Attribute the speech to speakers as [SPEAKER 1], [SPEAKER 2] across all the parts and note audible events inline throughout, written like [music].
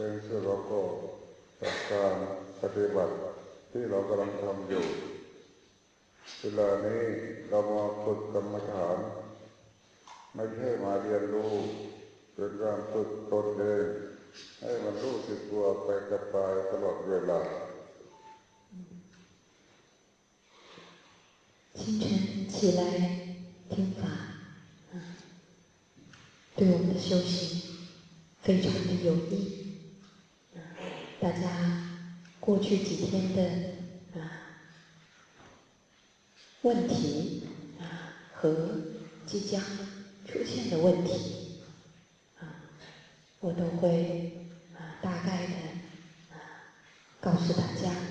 [SPEAKER 1] เป็นสื่อเราก็จากการปฏิบัติที่เรากำลังทำอยู่เวลานี้เรามาฝึกกรรมฐานไม่ใช่มาเรียนรู้เป็นการฝึกตนเองให้มันรู้สึกตัวไปกับกายตลอดเวลา
[SPEAKER 2] 清晨起来听法，对我们的修行非常的有益。 大家过去几天的啊问题啊和即将出现的问题啊，我都会啊大概的啊告诉大家。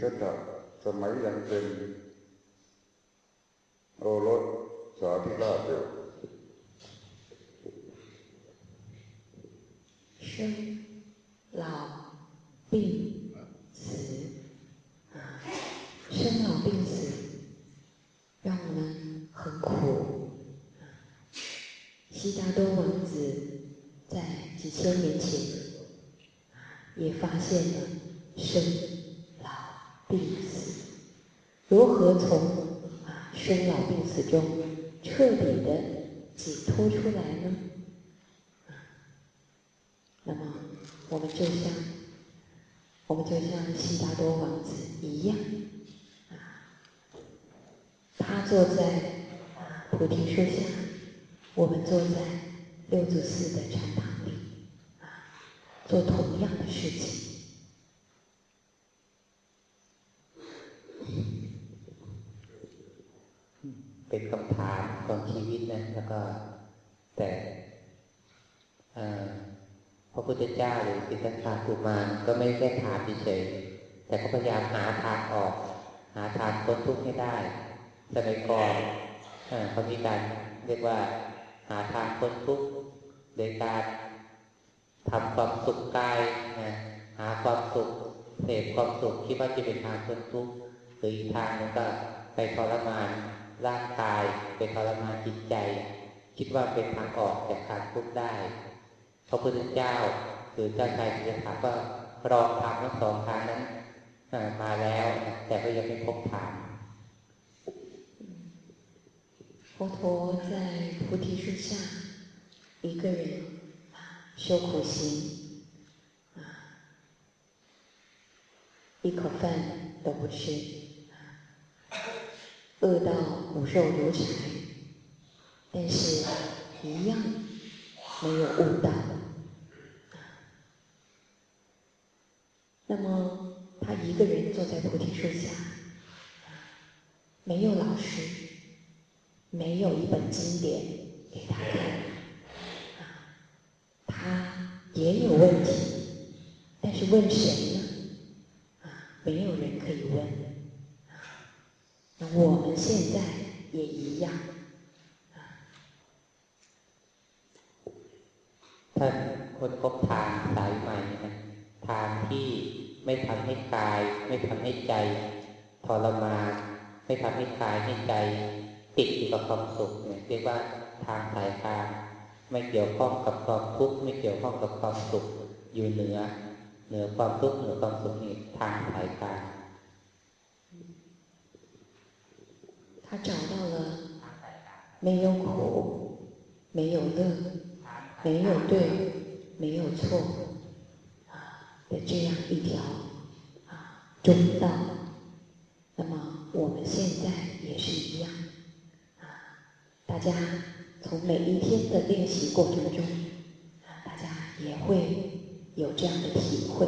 [SPEAKER 1] สิทธัตถะสมัยยังเป็นโอรสสาธิราชอยู่
[SPEAKER 2] 生老病死啊，生老病死让我们很苦。悉达多王子在几千年前也发现了生。 何从啊生老病死中彻底的解脱出来呢？那么我们就像我们就像悉达多王子一样，啊，他坐在啊菩提树下，我们坐在六祖寺的禅堂里，啊，做同样的事情。
[SPEAKER 3] เป็นคำถามของชีวิตนะแล้วก็แต่พระพุทธเจ้าหรือสิทธัตถะกุมารก็ไม่แค่ถามเฉยแต่ก็พยายามหาทางออก หาทางพ้นทุกข์ให้ได้ สมัยก่อนเขามีการเรียกว่าหาทางพ้นทุกข์โดยการทำความสุขกายนะหาความสุขเสพความสุขคิดว่าจะเป็นทางพ้นทุกข์หรืออีกทางนึงก็ไปทรมาน ร่างกายไปทรมานจิตใจ คิดว่าเป็นทางออกจากการทุกข์ได้พระพุทธเจ้าหรือเจ้าชายสิทธัตถะก็รองทำทั้งสองทางนั้นมาแล้ว แต่ก็ยังไม่พบทาง
[SPEAKER 2] 佛陀在菩提树下，一个人修苦行，啊，一口饭都不吃。 饿到骨瘦如柴，但是一样没有悟到。那么他一个人坐在菩提树下，没有老师，没有一本经典给他看，他也有问题，但是问谁现在也一样。
[SPEAKER 3] ท่านคนพบทางสายใหม่นะทางที่ไม่ทำให้กาย ไม่ทำให้ใจทรมานไม่ทำให้กายให้ใจ ติดอยู่กับความสุขเนี่ยเรียกว่าทางสายกลางไม่เกี่ยวข้องกับความทุกข์ไม่เกี่ยวข้องกับความสุขอยู่เหนือ เหนือความทุกข์เหนือความสุขนี่ทางสายกลาง
[SPEAKER 2] 他找到了没有苦、没有乐、没有对、没有错啊的这样一条啊中道。那么我们现在也是一样啊，大家从每一天的练习过程中啊，大家也会有这样的体会。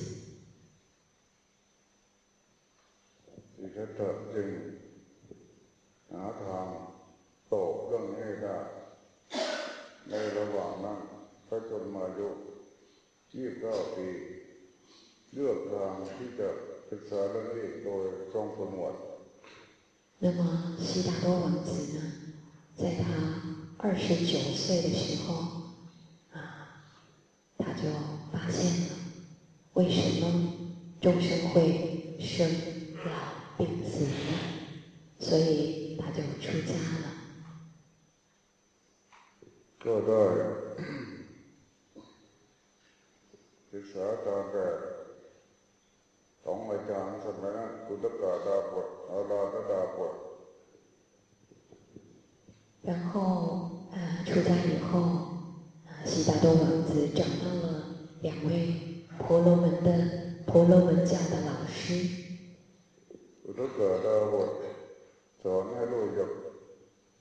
[SPEAKER 1] ในระหว่างนั้นพระชนมายุยี่สิบเก้าปีเลือกทางที่จะศึกษาเรื่องนี้โดยทรงผนวด
[SPEAKER 2] 那么悉达多王子呢，在他二十九岁的时候，啊，他就发现了为什么众生会生老。病死了，所以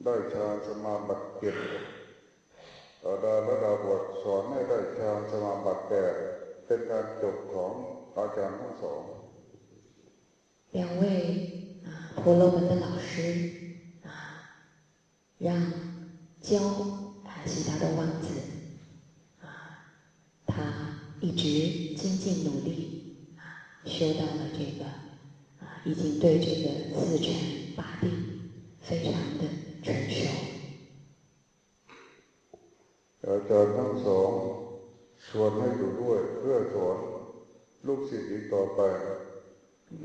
[SPEAKER 1] ได้ฌานสมาบัติเจ็ดอาดาลดาบทสอนให้ได้ฌานสมาบัติแปดเป็นการจบของอาจารย์ทั้งสอง
[SPEAKER 2] 两位啊婆罗门的老师啊，让教啊悉达多王子啊，他一直精进努力啊，修到了这个。已经对这个四禅八定非常的成熟。
[SPEAKER 1] อาจารย์ทั้งสองชวนให้อยู่ด้วยเพื่อสอนลูกศิษย์อีกต่อไป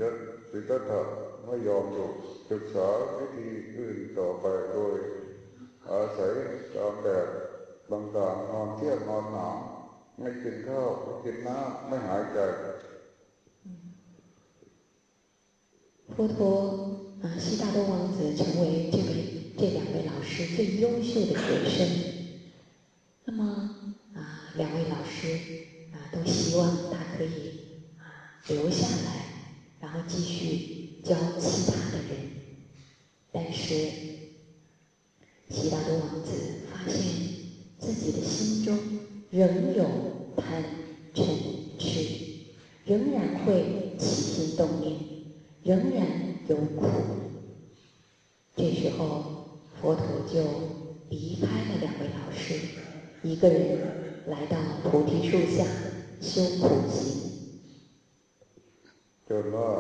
[SPEAKER 1] ยัดสิทธัตถะไม่ยอมอยู่ศึกษาวิธีอื่นต่อไปโดยอาศัยตามแบบต่างๆนอนเที่ยงนอนหนาวไม่กินข้าวไม่กินน้ำไม่หายใจ
[SPEAKER 2] 佛陀啊，悉达多王子成为这位 这两位老师最优秀的学生。那么啊，两位老师啊都希望他可以啊留下来，然后继续教其他的人。但是悉达多王子发现自己的心中仍有贪嗔痴，仍然会起心动念。仍然有苦，佛陀就离开了两位老师，一个人来到菩提树下修苦行。
[SPEAKER 1] จนว่า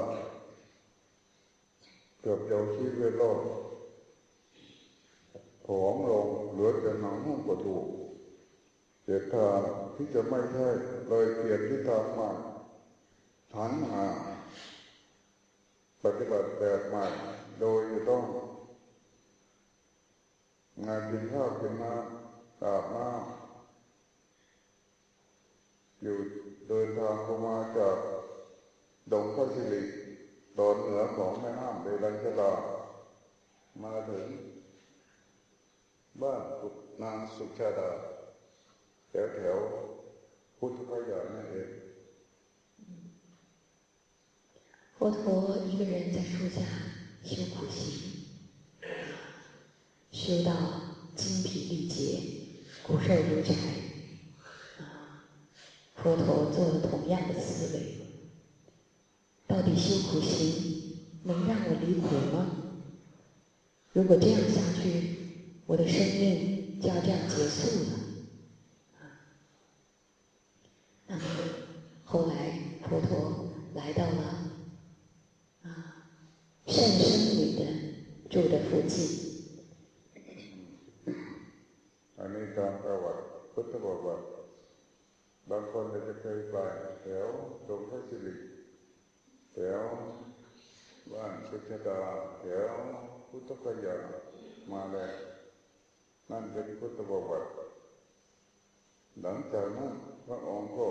[SPEAKER 1] เกือบจะชีวิตรอดผอมลงเหลือแต่หนังหุ้มกระดูกเจ็บทางที่จะไม่ใช่เลยเปลี่ยนทิศทางใหม่หันมาปฏิบัติแบบใหม่โดยจะต้อง งานกินข้าวกินน้ำอาบน้ำอยู่เดินทางเข้ามาจากดงพระสิริตอนเหนือของแม่น้ำเดลังชลามาถึงบ้านนางสุชาดาแถวแถวพุทธคยานั่นเอง
[SPEAKER 2] 佛陀一个人在树下修苦行， 修到精疲力竭、骨瘦如柴。啊，佛陀做了同样的思维：到底修苦行能让我离苦吗？如果这样下去，我的生命就要这样结束了。啊那么后来，佛陀来到了啊。善生女的住的附近。
[SPEAKER 1] อันนี้ตามประวัติพุทธประวัติบางคนจะเคยไปแถวดงพระสิริแถวบ้านสุชดาแถวพุทธกยามาแล้วนั่นเป็นพุทธประวัติหลังจากนั้นพระองค์ก็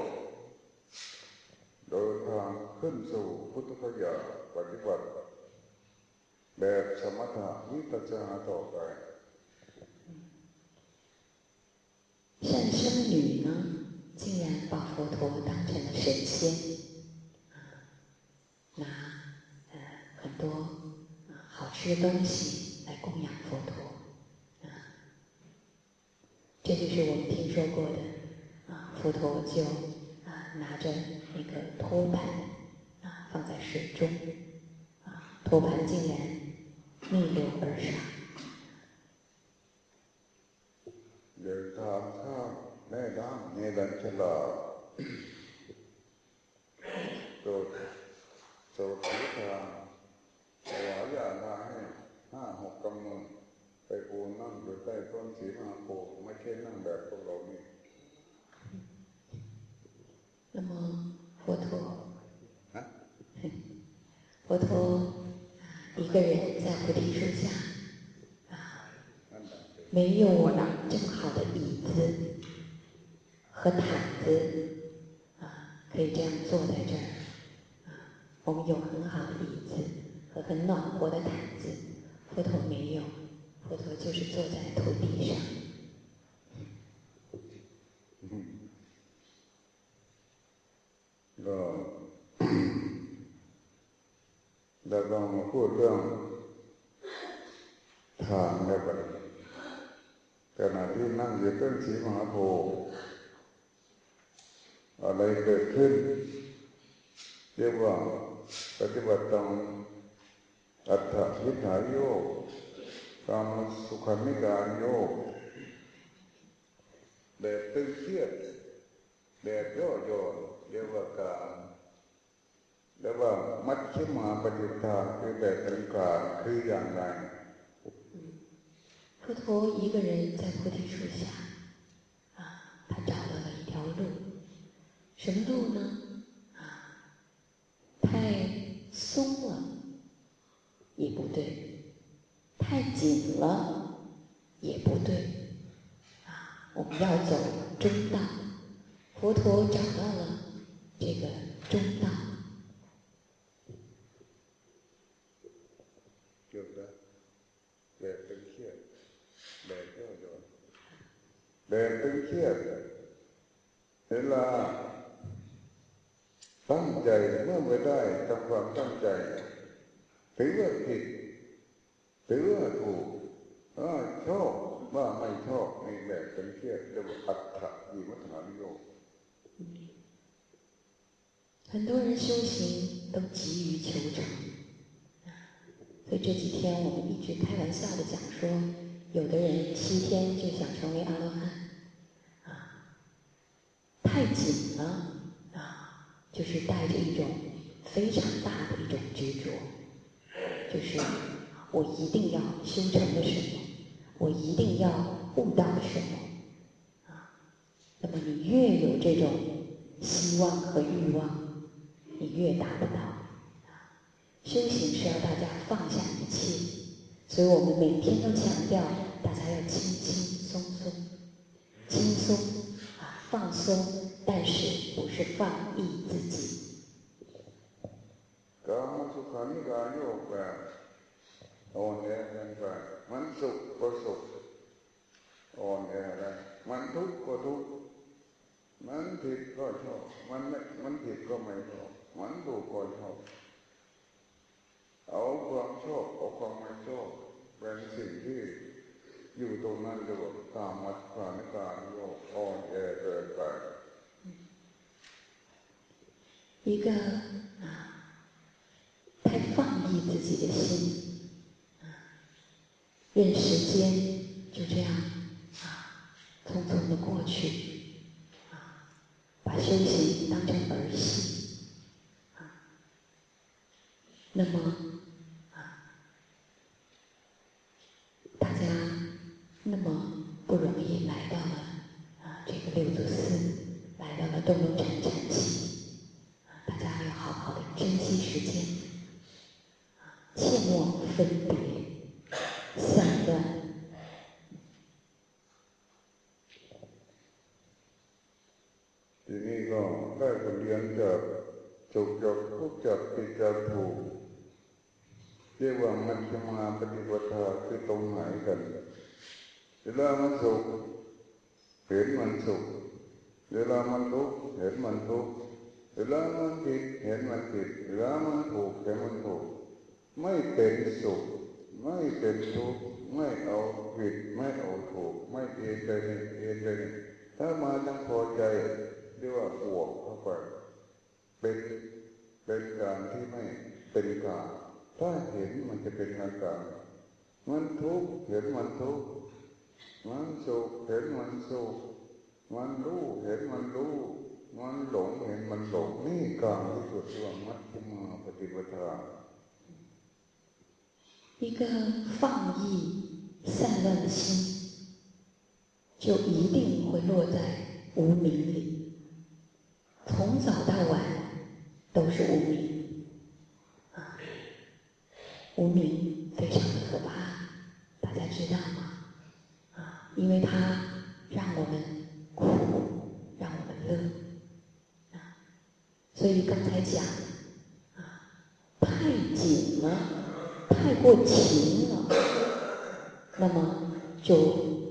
[SPEAKER 1] เดินทางขึ้นสู่พุทธคยาปฏิบัติ แบบสมถะวิปัสสนาต่อไป
[SPEAKER 2] 善生女呢，竟然把佛陀当成了神仙，啊拿呃很多好吃的东西来供养佛陀。啊这就是我们听说过的啊，佛陀就啊拿着那个托盘啊放在水中啊，托盘竟然逆流而上。
[SPEAKER 1] 有他他那当那人去了，就就提他，我呀他嘿，哈好干么？ไปปูนั่งอยู่ใต้ต้นสีมาโพไม่ใช่นั่งแบบพวกเรานี่
[SPEAKER 2] 那么佛陀，佛陀一个人在菩提树下， 没有我拿，这么好的椅子和毯子啊，可以这样坐在这儿。我们有很好的椅子和很暖和的毯子，佛陀没有，佛陀就是坐在土地上。
[SPEAKER 1] 嗯。那，那我们佛陀他那边。 ขณะที่นั่งอยู่ต้นสีมหาโพธิ์อะไรเกิดขึ้น เรียกว่าปฏิบัติตามอัตถวิถายโยการสุขานิการโยกแบบตึงเครียดแบบย่อหย่อนเรียกว่าการเรียกว่ามัดชิมาปฏิทาคือแบบกลางกลางคืออย่างไร
[SPEAKER 2] 佛陀一个人在菩提树下，啊，他找到了一条路，什么路呢？啊，太松了也不对。太紧了也不对，啊，我们要走中道。佛陀找到了这个中道。
[SPEAKER 1] แบบตึงเครียดเวลาตั้งใจเมื่อไม่ได้ทำความตั้งใจถือว่าผิดถือว่าถูกชอบว่าไม่ชอบในแบบเป็นเครียดเรียกว่าอัตถะวิมัฏฐานโย
[SPEAKER 2] 很多人修行都急于求成，所以这几天我们一直开玩笑的讲说，有的人七天就想成为阿罗汉，啊， 太紧了，啊，就是带着一种非常大的一种执着，就是。我一定要修成的什么？我一定要悟到的什么？啊，那么你越有这种希望和欲望，你越达不到。修行是要大家放下一切，所以我们每天都强调大家要轻轻松松，轻松啊，放松，但是不是放逸自己。
[SPEAKER 1] อ่อนแอกันไปมันสุขก็สุขอ่อนแอกันมันทุกข์ก็ทุกข์มันผิดก็ชอบมันไม่มันผิดก็ไม่ชอบมันถูกก็ชอบเอาความชอบเอาความไม่ชอบเป็นสิ่งที่อยู่ตรงนั้นจะบอกตามมัดผ่านการโยกอ่อนแอเกินไป
[SPEAKER 2] 一个啊，太放逸自己的心。啊任时间就这样啊，匆匆的过去，啊，把休息当成儿戏，啊，那么
[SPEAKER 1] เวลามันสุขเห็นมันสุขเวลามันทุกข์เห็นมันทุกข์เวลามันผิดเห็นมันผิดเวลามันถูกเห็นมันถูก ไม่เป็นสุข ไม่เป็นทุกข์ไม่เอาผิดไม่เอาถูก ไม่เอ็นใจเอ็นใจถ้ามาทั้งพอใจเรียกว่าบวกเข้าไปเป็นเป็นการที่ไม่เป็นกลางถ้าเห็นมันจะเป็นอาการมันทุกข์เห็นมันทุกข์ มันสุขเห็นมันสุขมันรู้เห็นมันรู้มันหลงเห็นมันหลงนี่กลางที่สุดที่ว่ามัชฌิมาปฏิปทา
[SPEAKER 2] 一个放逸散乱的心，就一定会落在无名里。从早到晚都是无名，啊，无名非常的可怕，大家知道吗？ 因为它让我们苦，让我们乐，啊，所以刚才讲，啊，太紧了。太过勤了，那么就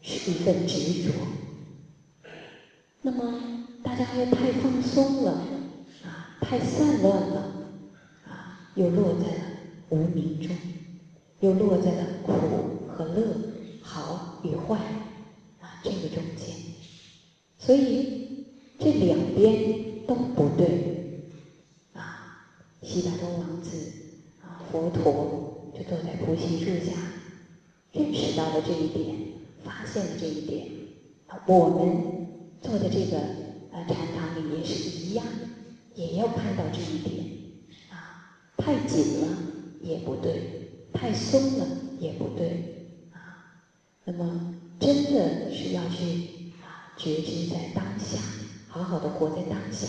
[SPEAKER 2] 是一份执着。那么大家又太放松了，啊，太散乱了，啊，又落在了无名中，又落在了苦和乐、好与坏，啊，这个中间。所以这两边都不对，啊，悉达多王子啊。佛陀就坐在菩提树下，认识到了这一点，发现了这一点。我们坐在这个呃禅堂里也是一样，也要看到这一点。啊，太紧了也不对，太松了也不对。那么真的是要去啊觉知在当下，好好的活在当下。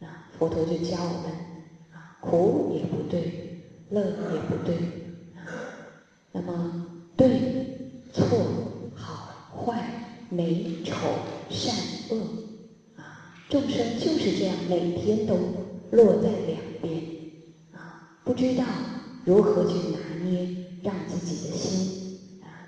[SPEAKER 2] 啊，佛陀就教我们啊，苦也不对。乐也不对，那么对错好坏美丑善恶啊，众生就是这样，每天都落在两边啊，不知道如何去拿捏，让自己的心，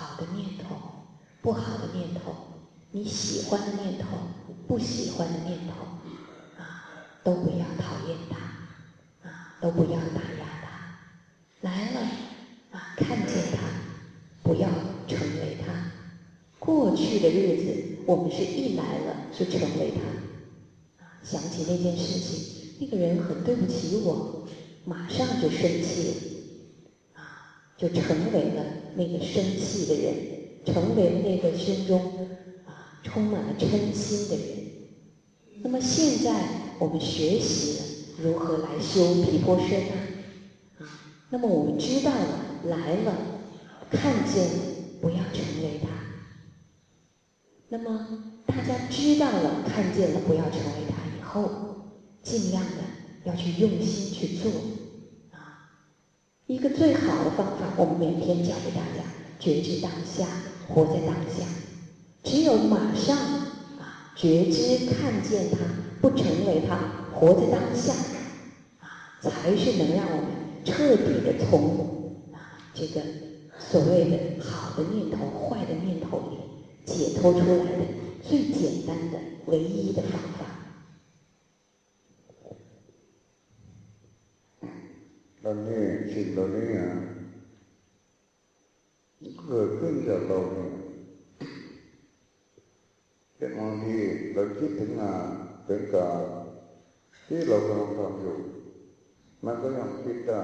[SPEAKER 2] 好的念头，不好的念头，你喜欢的念头，不喜欢的念头，啊，都不要讨厌它。啊都不要打压他，来了啊，看见他，不要成为他。过去的日子，我们是一来了就成为他，啊，想起那件事情，那个人很对不起我，马上就生气了，啊，就成为了那个生气的人，成为了那个胸中啊充满了嗔心的人。那么现在我们学习了。如何来修皮婆舍那？啊，那么我们知道了，来了，看见了，不要成为他。那么大家知道了，看见了，不要成为他以后，尽量的要去用心去做。一个最好的方法，我们每天教给大家：觉知当下，活在当下。只有马上啊，觉知看见他，不成为他。活在当下，啊，才是能让我们彻底的从啊这个所谓的好的念头、坏的念头里解脱出来的最简单的、唯一的方法。
[SPEAKER 1] อันนี้สิ่งเหล่านี้เกิดขึ้นจากเราเนี่ยเป็นบางทีเราคิดถึงงานเป็นการที่เรากำลังทำอยู่ มันก็ยังคิดได้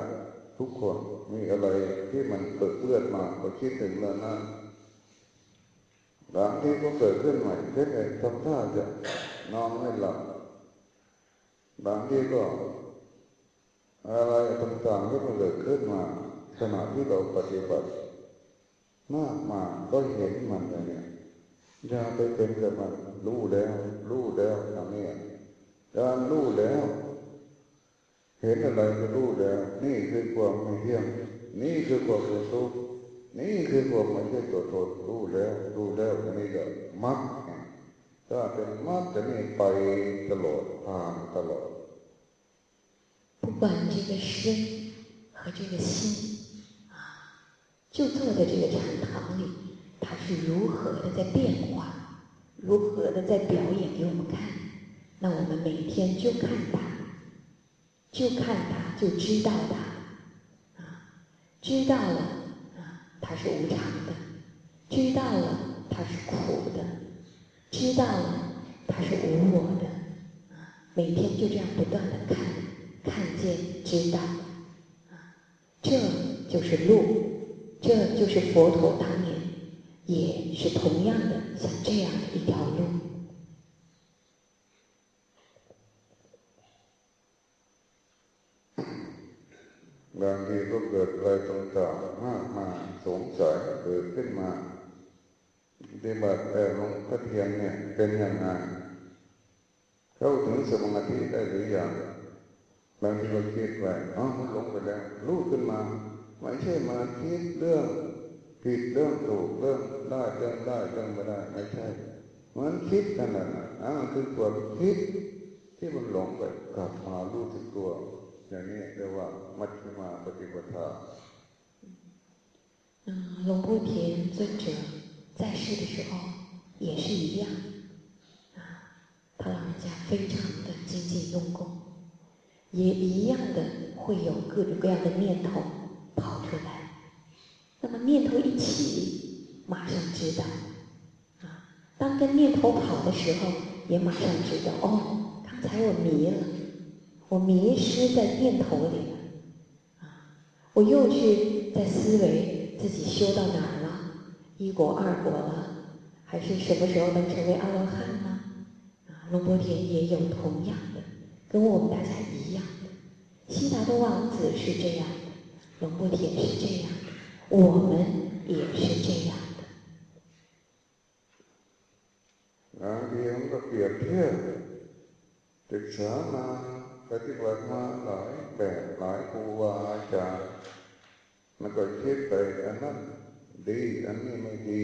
[SPEAKER 1] ทุกคนมีอะไรที่มันเกิดเลือดมาก็คิดถึงเรื่องนั้นบางทีก็เกิดขึ้นใหม่เช่นทำท่าจะนอนไม่หลับบางทีก็ อะไรต่างๆที่มันเกิดขึ้นมาขณะที่เราปฏิบัติมากมาก็เห็นมันอย่างนี้อย่าไปเป็นกับมันรู้แล้ว รู้แล้วทำนี้การรู้แล้ว เห็นอะไรก็รู้แล้ว นี่คือความไม่เที่ยงนี่คือความเป็นทุกข์นี่คือความไม่ใช่ตัวตนรู้แล้ว รู้แล้วอันนี้ก็มัดถ้าเป็นมัดจะนี่ไปตลอดผ่านตลอด
[SPEAKER 2] 不管这个身和这个心啊，就坐在这个禅堂里，它是如何的在变化，如何的在表演给我们看。那我们每天就看它，就看它，就知道它，啊，知道了啊，它是无常的，知道了它是苦的，知道了它是无我的，啊，每天就这样不断的看。看见、知道，啊，这就是路，这就是佛陀当年也是同样的像这样的一条路。
[SPEAKER 1] บางทีก็เกิดอะไรต่างๆมากมาสงสัยเกิดขึ้นมาปฏิบัติแต่หลวงพ่อเทียนเนี่ยเป็นยังไงเข้าถึงสมาธิได้หรือยัง บางทีเราคิดไปอ๋อมันลงไปแล้วรู้ขึ้นมา ไม่ใช่มาคิดเรื่องผิดเรื่องถูกเรื่องได้เรื่องได้เรื่องไม่ได้ ไม่ใช่มันคิดขนาดนั้นอ่าคือความคิดที่มันหลงไปกลับมารู้สึกตัว อย่างนี้เรียกว่ามัชฌิมาปฏิปทา
[SPEAKER 2] 嗯，龙波田尊者在世的时候也是一样，啊，他老人家非常的精进用功。 也一样的会有各种各样的念头跑出来，那么念头一起，马上知道，啊，当跟念头跑的时候，也马上知道，哦，刚才我迷了，我迷失在念头里了，啊，我又去在思维自己修到哪儿了，一果二果了，还是什么时候能成为阿罗汉呢？啊，龙波田也有同样。跟我们大家一样的，悉达多王子是这样的，龙波田是这样的，我们也是这样的。
[SPEAKER 1] บางทีมันก็เปรียบเทียบศึกษามาปฏิบัติมาหลายแบบหลายครูบาอาจารย์มันก็คิดไปอันนั้นดีอันนี้ไม่ดี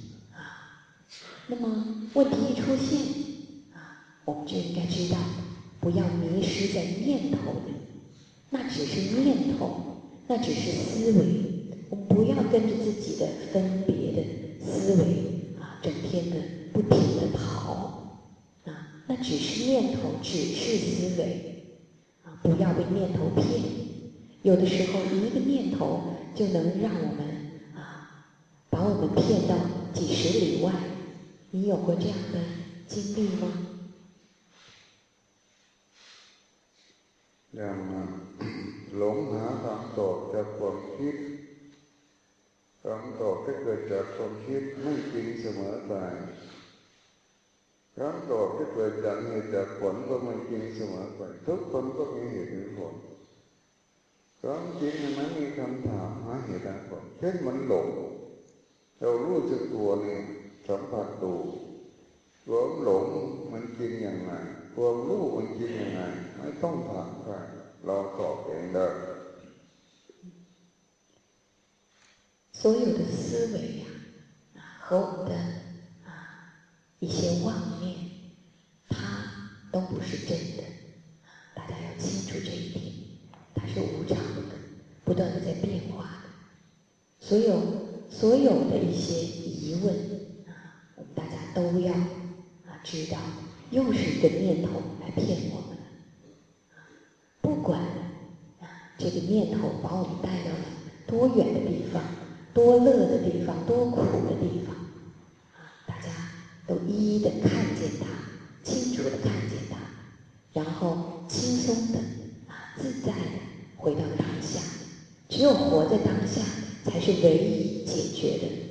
[SPEAKER 2] 那么问题一出现啊，我们就应该知道，不要迷失在念头里。那只是念头，那只是思维。我们不要跟着自己的分别的思维啊，整天的不停的跑啊，那只是念头，只是思维啊，不要被念头骗。有的时候一个念头就能让我们啊，把我们骗到几十里外。你有过这样的经历吗？
[SPEAKER 1] อย่างหลงหาคำตอบจากความคิดคำตอบที่เกิดจากความคิดไม่จริงเสมอไปคำตอบที่เกิดจากเหตุจากผลก็ไม่จริงเสมอไปทุกคนก็มีเหตุมีผลความจริงมันมีคำถามหาเหตุผลเช่นมันหลงเรารู้สึกตัวนี่ สัมผัสดูความหลงมันจริงอย่างไรความรู้มันจริงยังไงไม่ต้องถามใครเราตอบเองได้
[SPEAKER 2] 所有的思维呀，啊，和我们的啊一些妄念，它都不是真的。大家要清楚这一点，它是无常的，不断的在变化的。所有所有的一些疑问啊，我们大家 都要啊知道，又是一个念头来骗我们。不管啊这个念头把我们带到了多远的地方。多乐的地方，多苦的地方，啊，大家都一一的看见它，清楚的看见它，然后轻松的啊，自在的回到当下。只有活在当下，才是唯一解决的。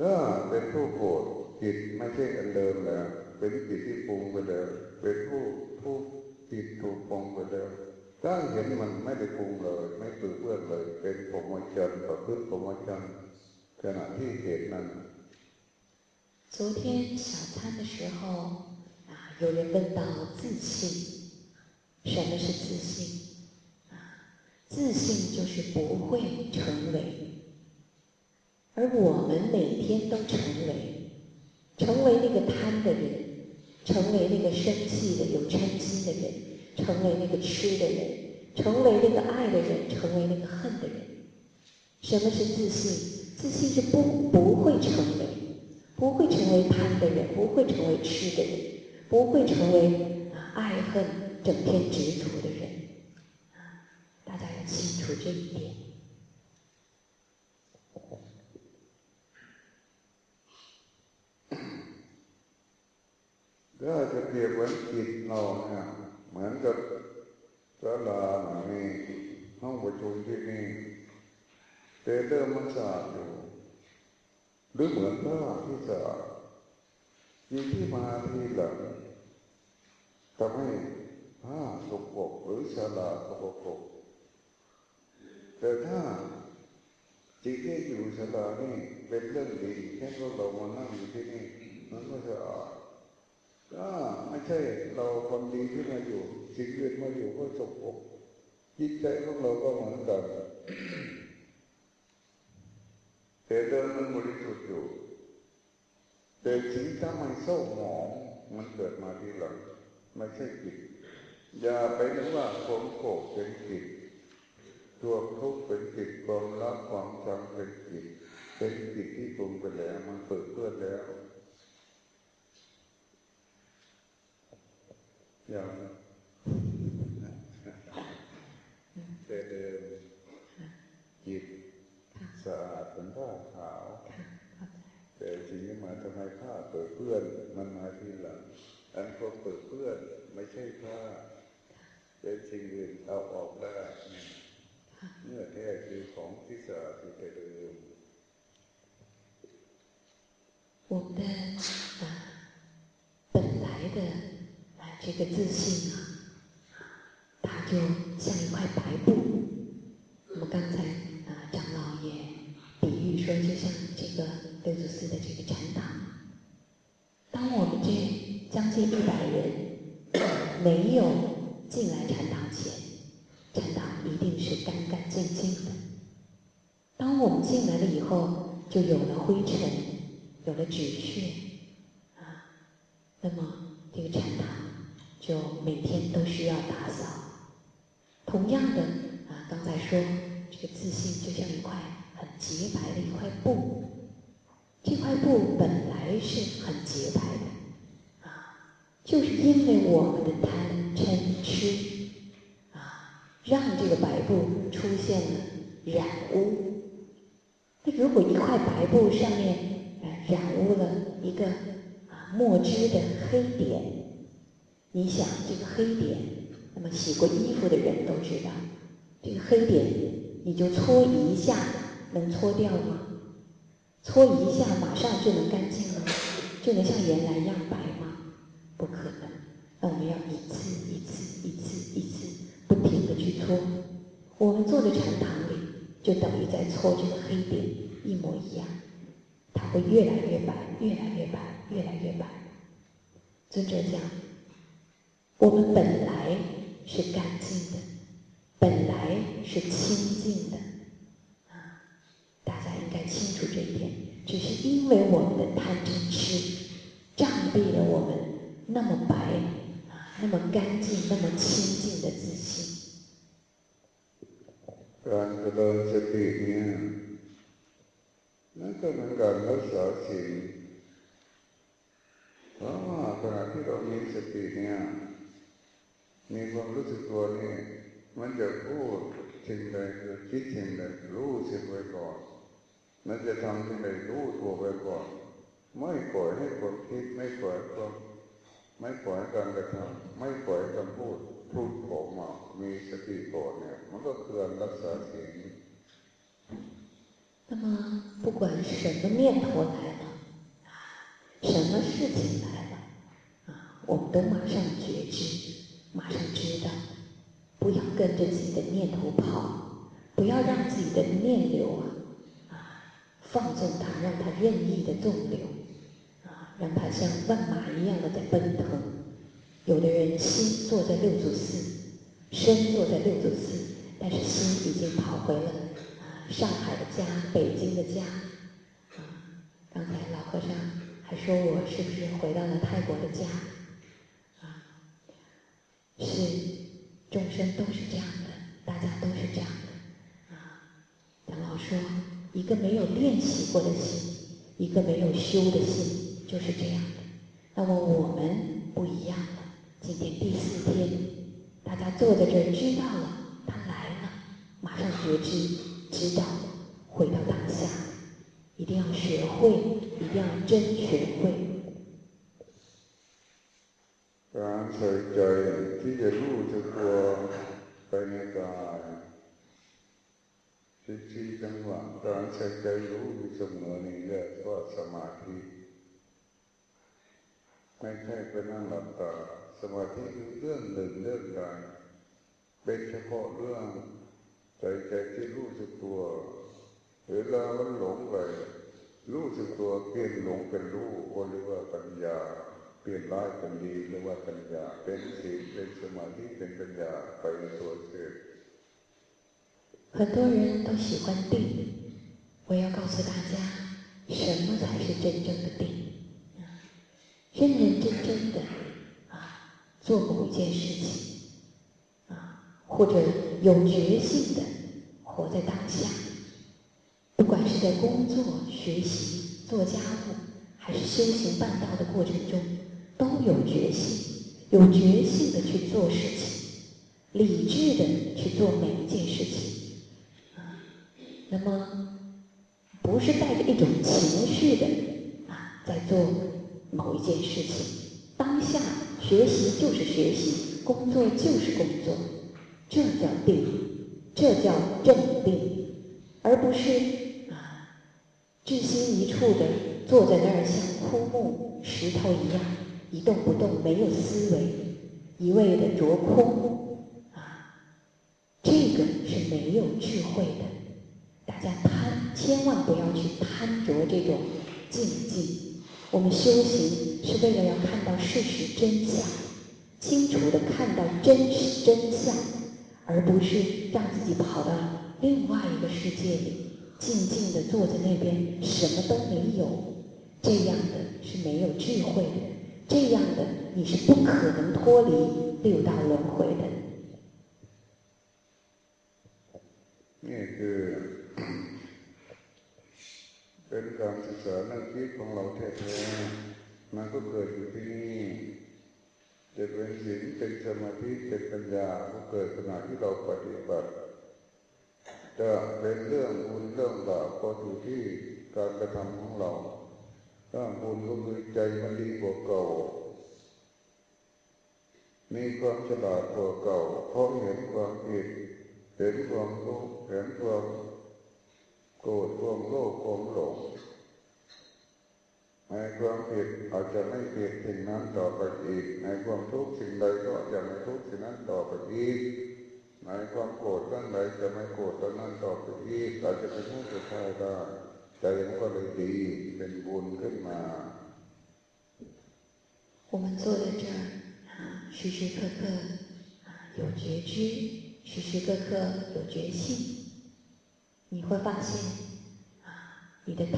[SPEAKER 1] ถ้าเป็นผู้โกรธจิตไม่ใช่อันเดิมแล้วเป็นจิตที่ปรุงไปแล้วเป็นผู้ทุกข์จิตถูกปรุงไปแล้ว当เห็นมันไม่ได้ปรุงเลยไม่ตื่นเพื่อนเลยเป็นปมจันต่อพึ่งปมจันขณะที่เห็นนั้น
[SPEAKER 2] 昨天小餐的时候啊，有人问到自信，什么是自信？啊，自信就是不会成为， 而我们每天都成为，成为那个贪的人，成为那个生气的有嗔心的人。成为那个吃的人，成为那个爱的人，成为那个恨的人。什么是自信？自信是不不会成为，不会成为贪的人，不会成为吃的人，不会成为爱恨整天执着的人。啊，大家要清楚这一点。
[SPEAKER 1] ถ้าจะเปรียบเหมือนจิตเราเนี่ยเหมือนกับศาลาหนี้ห้องประชุมที่นี่เตเดิมมันสะอาดอยู่หรือเหมือนผ้าที่สะอาดมีที่มาที่หลังทำให้ผ้าสกปรกหรือศาลาสกปรกแต่ถ้าจิตที่อยู่ศาลานี่เป็นเรื่องดีแค่เรามานั่งอยู่ที่นี่มันก็สะอาด ก็ไม่ใช่เราคนดีที่มาอยู่ สิ่งอื่นมาอยู่ก็สกปรกจิตใจของเราก็เหมือนกันแต่เดิมมันบริสุทธิ์อยู่แต่สิ่งที่มันเศร้าหมองมันเกิดมาทีหลังไม่ใช่จิตอย่าไปนึกว่าความโกรธเป็นจิตตัวทุกข์เป็นจิตความรักความชังเป็นจิตเป็นจิตที่ปรุงไปแล้ว มันเปิดเพื่อแล้ว อย่างแต่เดิมจิตสะอาดเป็นผ้าขาวแต่จริงมาทำไมผ้าเปิดเพื่อนมันมาทีหลังอันก็เปิดเพื่อนไม่ใช่ผ้าเป็นสิ่งอื่นเอาออกได้เนื้อแท้คือของที่สะอาดที่แต่เดิม
[SPEAKER 2] 我们的啊本来的 这个自信啊，它就像一块白布。我们刚才啊，长老也比喻说，就像这个六祖寺的这个禅堂。当我们这将近一百人 [coughs] 没有进来禅堂前，禅堂一定是干干净净的。当我们进来了以后，就有了灰尘，有了纸屑啊。那么这个禅堂。就每天都需要打扫。同样的啊，刚才说这个自信就像一块很洁白的一块布，这块布本来是很洁白的，啊，就是因为我们的贪嗔痴啊，让这个白布出现了染污。那如果一块白布上面染污了一个啊墨汁的黑点。你想这个黑点，那么洗过衣服的人都知道，这个黑点你就搓一下，能搓掉吗？搓一下马上就能干净了？就能像原来一样白吗？不可能。那我们要一次一次一次一次不停的去搓。我们坐在禅堂里，就等于在搓这个黑点，一模一样。它会越来越白，越来越白，越来越白。尊者讲，我们本来是干净的，本来是清净的，啊，大家应该清楚这一点。只是因为我们的贪嗔痴，障蔽了我们那么白啊，那么干净、那么清净的自信。
[SPEAKER 1] การเจริญสติเนี่ยนั่นก็เป็นการรักษาสิ่งเพราะว่าขณะที่เรามีสติเนี่ย มีความรู้สึกตัวนี่มันจะพูดสิ่งใดจะคิดสิ่งใดรู้สึกไว้ก่อนมันจะทำสิ่งใดรู้ตัวไว้ก่อนไม่ปล่อยให้ความคิดไม่ปล่อยความไม่ปล่อยการกระทำไม่ปล่อยคำพูดพูดออกมามีสติก่อนเนี่ยมันก็คือการรักษาสิ่ง
[SPEAKER 2] 那么，不管什么念头来了，什么事情来了，啊，我们都马上觉知， 马上知道，不要跟着自己的念头跑，不要让自己的念流啊，啊，放纵它，让它任意的纵流，啊，让它像万马一样的在奔腾。有的人心坐在六祖寺，身坐在六祖寺，但是心已经跑回了啊上海的家、北京的家。啊，刚才老和尚还说我是不是回到了泰国的家？啊，是，众生都是这样的，大家都是这样的。啊，长老说，一个没有练习过的心，一个没有修的心，就是这样的。那么我们不一样了。今天第四天，大家坐在这儿，知道了，他来了，马上觉知，知道，回到当下，一定要学会，一定要真学会。
[SPEAKER 1] การใส่ใจที่จะรู้จักตัวไปในกายสิที่จังหวะการใส่ใจรู้อยู่เสมอนี่เรียกว่าสมาธิไม่ใช่ไปนั่งหลับตาสมาธิคือเรื่องหนึ่งเรื่องใดเป็นเฉพาะเรื่องใจใจที่รู้สึกตัวเวลามันหลงไปรู้สึกตัวเปลี่ยนหลงเป็นรู้ก็เรียกว่าปัญญา เปลี่ยนร้ายเป็นดีเรียกว่าปัญญาเป็นศีลเป็นสมาธิเป็นปัญญาไปตัวเสร็จ
[SPEAKER 2] 很多人都喜欢定，我要告诉大家，什么才是真正的定？认认真真的做某一件事情，啊，或者有决心的活在当下，不管是在工作、学习、做家务，还是修行办道的过程中， 都有决心，有决心的去做事情，理智的去做每一件事情，啊，那么不是带着一种情绪的啊在做某一件事情，当下。学习就是学习，工作就是工作，这叫定，这叫正定，而不是啊，置心一处的坐在那儿像枯木石头一样一动不动，没有思维，一味的着空啊，这个是没有智慧的。大家贪，千万不要去贪着这种静静。我们修行是为了要看到事实真相，清楚的看到真实真相，而不是让自己跑到另外一个世界里，静静的坐在那边什么都没有。这样的是没有智慧的，这样的你是不可能脱离六道轮回的。
[SPEAKER 1] นี่คือเป็นการศึกษาเรื่องคิดของเราแท้ๆมันก็เกิดอยู่ที่นี่จะเป็นศีลเป็นสมาธิเป็นปัญญาก็เกิดขณะที่เราปฏิบัติจะเป็นเรื่องบุญเรื่องบาปก็อยู่ที่การกระทำของเรา ถ้าบุญก็คือใจมันดีกว่าเก่า มีความฉลาดกว่าเก่า เพราะเห็นความผิด เห็นความทุกข์เห็นความโกรธความโลภความหลงในความผิดอาจจะไม่ผิดสิ่งนั้นต่อไปอีก ในความทุกข์สิ่งใดก็จะไม่ทุกข์สิ่งนั้นต่อไปอีกในความโกรธเรื่งใดจะไม่โกรธเรื่องนั้นต่อไปอีกอาจจะเป็นเรื่องสุดท้ายได้ ใจมันก็เลยดีเป็นบุญขึ้นมา
[SPEAKER 2] 我们坐在这儿啊，时时刻刻啊有觉知，时时刻刻有觉性，你会发现啊，你的贪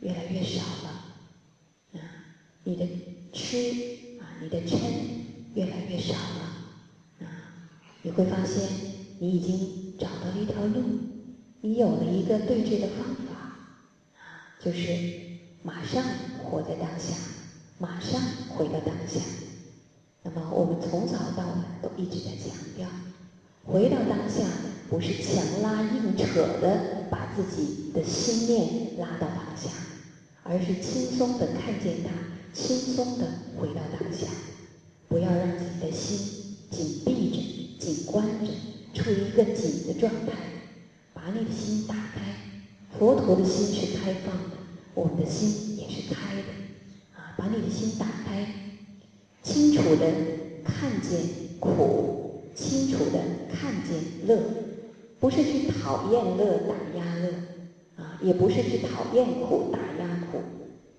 [SPEAKER 2] 越来越少了，啊，你的吃啊，你的嗔越来越少了，啊，你会发现你已经找到了一条路，你有了一个对治的方法，啊， 就是马上活在当下。马上回到当下。那么我们从早到晚都一直在强调，回到当下不是强拉硬扯的把自己的心念拉到当下，而是轻松的看见它，轻松的回到当下。不要让自己的心紧闭着、紧关着，处于一个紧的状态。把你的心打开，佛陀的心是开放的，我们的心也是开的啊。把你的心打开，清楚的看见苦，清楚的看见乐，不是去讨厌乐打压乐，啊，也不是去讨厌苦打压苦，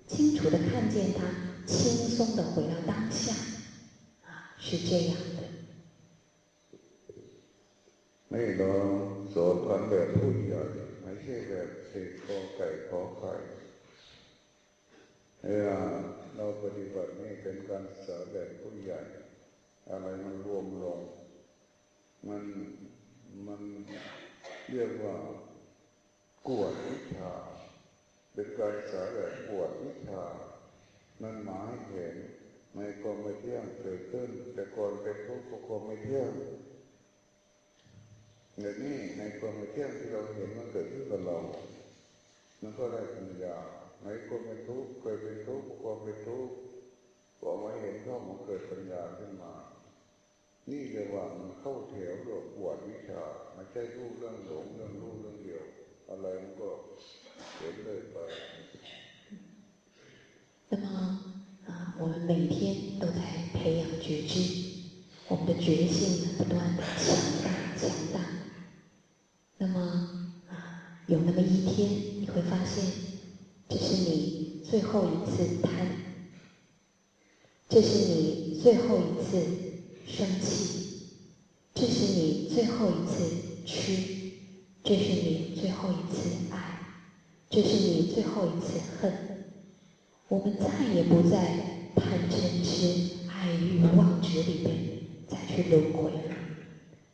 [SPEAKER 2] 清楚的看见它，轻松的回到当下，啊，是这样的。
[SPEAKER 1] 那个所谈的不一样，的，还是个 สี่ขอไก่ขอไข่เราปฏิบัตินี่เป็นการสานแบบผู้ใหญ่ อะไรมันรวมลง มันมันเรียกว่ากวดวิชาเป็นการสานแบบกวดวิชา มันหมายเห็นในความไม่เที่ยงเกิดขึ้น แต่ก่อนเป็นทุกข์ความไม่เที่ยงเดี๋ยวนี้ในความไม่เที่ยงที่เราเห็นมันเกิดขึ้นกับเรา มันก็ได้ปัญญาในความเป็นทุกข์เคยเป็นทุกข์ความเป็นทุกข์พอมาเห็นก็มันเกิดปัญญาขึ้นมา นี่เรียกว่ามันเข้าแถวหลบปวดวิชาไม่ใช่รู้เรื่องหลงเรื่องรู้เรื่องเดียว อะไรมันก็เห็นเลยไป
[SPEAKER 2] 那么啊，我们每天都在培养觉知，我们的觉性不断的强大强大。 后一次贪，这是你最后一次生气，这是你最后一次吃，这是你最后一次爱，这是你最后一次恨。我们再也不在贪嗔痴爱欲妄执里边再去轮回了，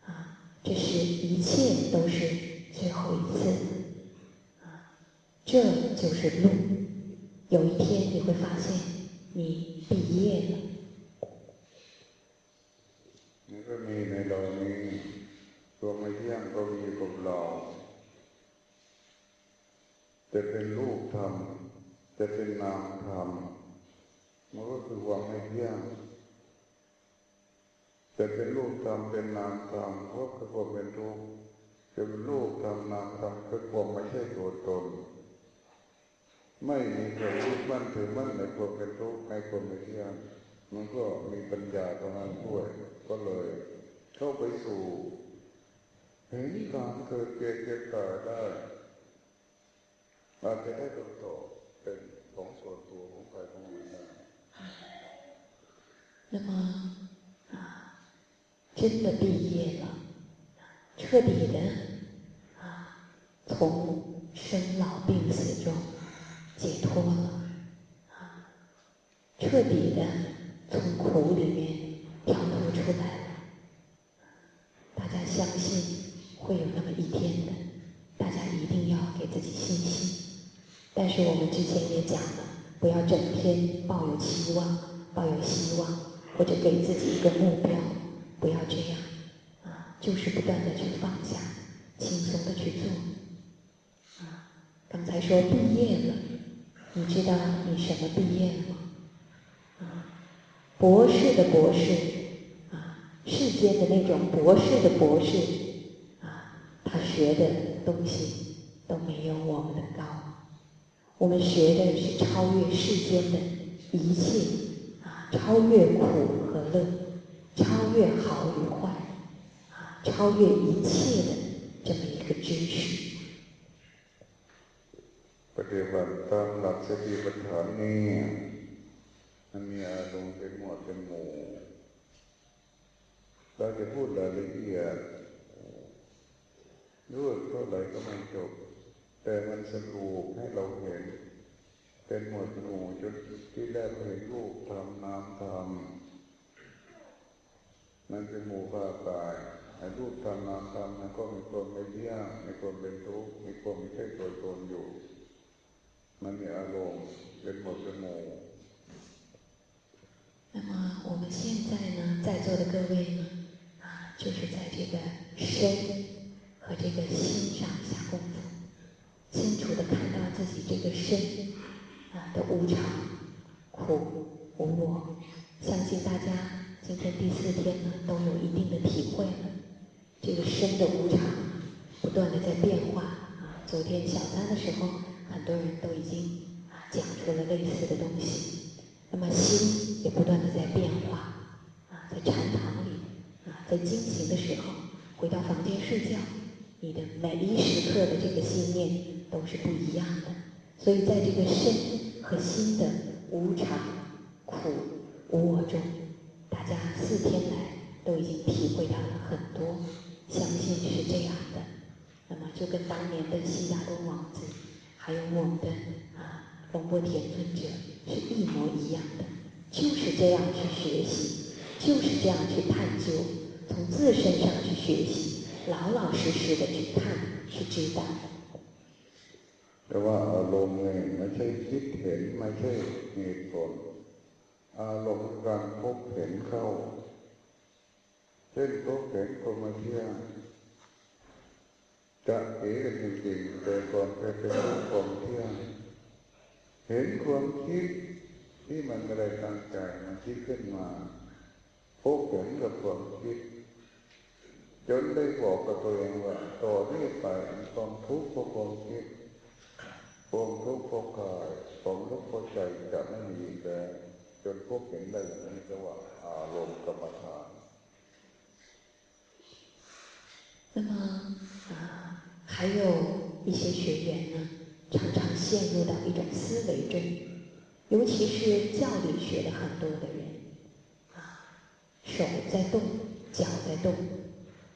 [SPEAKER 2] 啊，这是一切都是最后一次。啊这就是路。有一天你会发现，你毕业了。
[SPEAKER 1] มันก็มีในเรานี้ตัวไม่เที่ยงก็มีกับเราจะเป็นรูปธรรมจะเป็นนามธรรมมันก็คือความไม่เที่ยงจะเป็นรูปธรรมเป็นนามธรรมก็คือความเป็นทุกข์จะเป็นรูปธรรมนามธรรมคือความไม่ใช่ตัวตน ไม่มีใครยึดมั่นถือมั่นในความเป็นทุกข์ในความไม่เที่ยงมันก็มีปัญญาตรงนั้นด้วยก็เลย เข้าไปสู่เห็นการเกิดเกิดเกิดตายได้อาจจะได้ตัวต่อเป็นของส่วนตัวของใครของมันได้
[SPEAKER 2] 那么啊，真的毕业了，彻底的啊，从生老病死中。 解脱了，啊，彻底的从苦里面跳脱出来了。大家相信会有那么一天的，大家一定要给自己信心。但是我们之前也讲了，不要整天抱有期望、抱有希望，或者给自己一个目标，不要这样，啊，就是不断的去放下，轻松的去做。啊，刚才说毕业了。你知道你什么毕业了吗？啊，博士的博士，啊，世间的那种博士的博士，啊，他学的东西都没有我们的高。我们学的是超越世间的一切啊，超越苦和乐，超越好与坏，啊，超越一切的这么一个知识。
[SPEAKER 1] ฏิบัติตามหลักสติปัฏฐานนี้มันมีอารมณ์เป็นหมวดเป็นหมู่เราจะพูดรายละเอียดรู้เท่าไหร่ก็ไม่จบ แต่มันสรุปให้เราเห็น เป็นหมวดหมู่จนที่แรกเห็นรูปทำนามทำมันเป็นหมู่ภากายไอ้รูปทำนามทำมันก็มีความไม่เที่ยงมีความเป็นทุกข์มีความไม่ใช่ตัวตนอยู่ มันมีอารมณ์เป็นหมดเป็นหมู่
[SPEAKER 2] 那么我们现在呢，在座的各位呢，啊，就是在这个身和这个心上下功夫，清楚的看到自己这个身啊的无常、苦、无我。相信大家今天第四天呢，都有一定的体会了。这个身的无常不断的在变化啊。昨天小三的时候， 很多人都已经啊讲出了类似的东西。那么心也不断的在变化啊，在禅堂里啊，在进行的时候，回到房间睡觉，你的每一时刻的这个心念都是不一样的。所以在这个身和心的无常、苦、无我中，大家四天来都已经体会到了很多，相信是这样的。那么就跟当年的悉达多王子，还有我们的啊龙波田尊者是一模一样的，就是这样去学习，就是这样去探究，从自身上去学习，老老实实的去看，去知道。
[SPEAKER 1] แต่ว่าอารมณ์เนี่ยไม่ใช่คิดเห็นไม่ใช่เหตุผลอารมณ์การพบเห็นเข้าเช่นพบเห็นคนมาเที่ยง จะเอ๋กันจริงๆแต่ก่อนเคยเป็นรูปความเที่ยง เห็นความคิดที่มันไม่ได้ตั้งใจมันคิดขึ้นมาพบเห็นกับความคิด จนได้บอกกับตัวเองว่าต่อนี้ไปต้องทุกข์เพราะความคิด ความทุกข์เพราะกายความทุกข์เพราะใจจะไม่มีอีกแล้วจนพบเห็นได้อย่างนี้ก็ว่าอารมณ์กรรมฐาน
[SPEAKER 2] 那么啊， 还有一些学员呢，常常陷入到一种思维中，尤其是教理学的很多的人，啊，手在动，脚在动，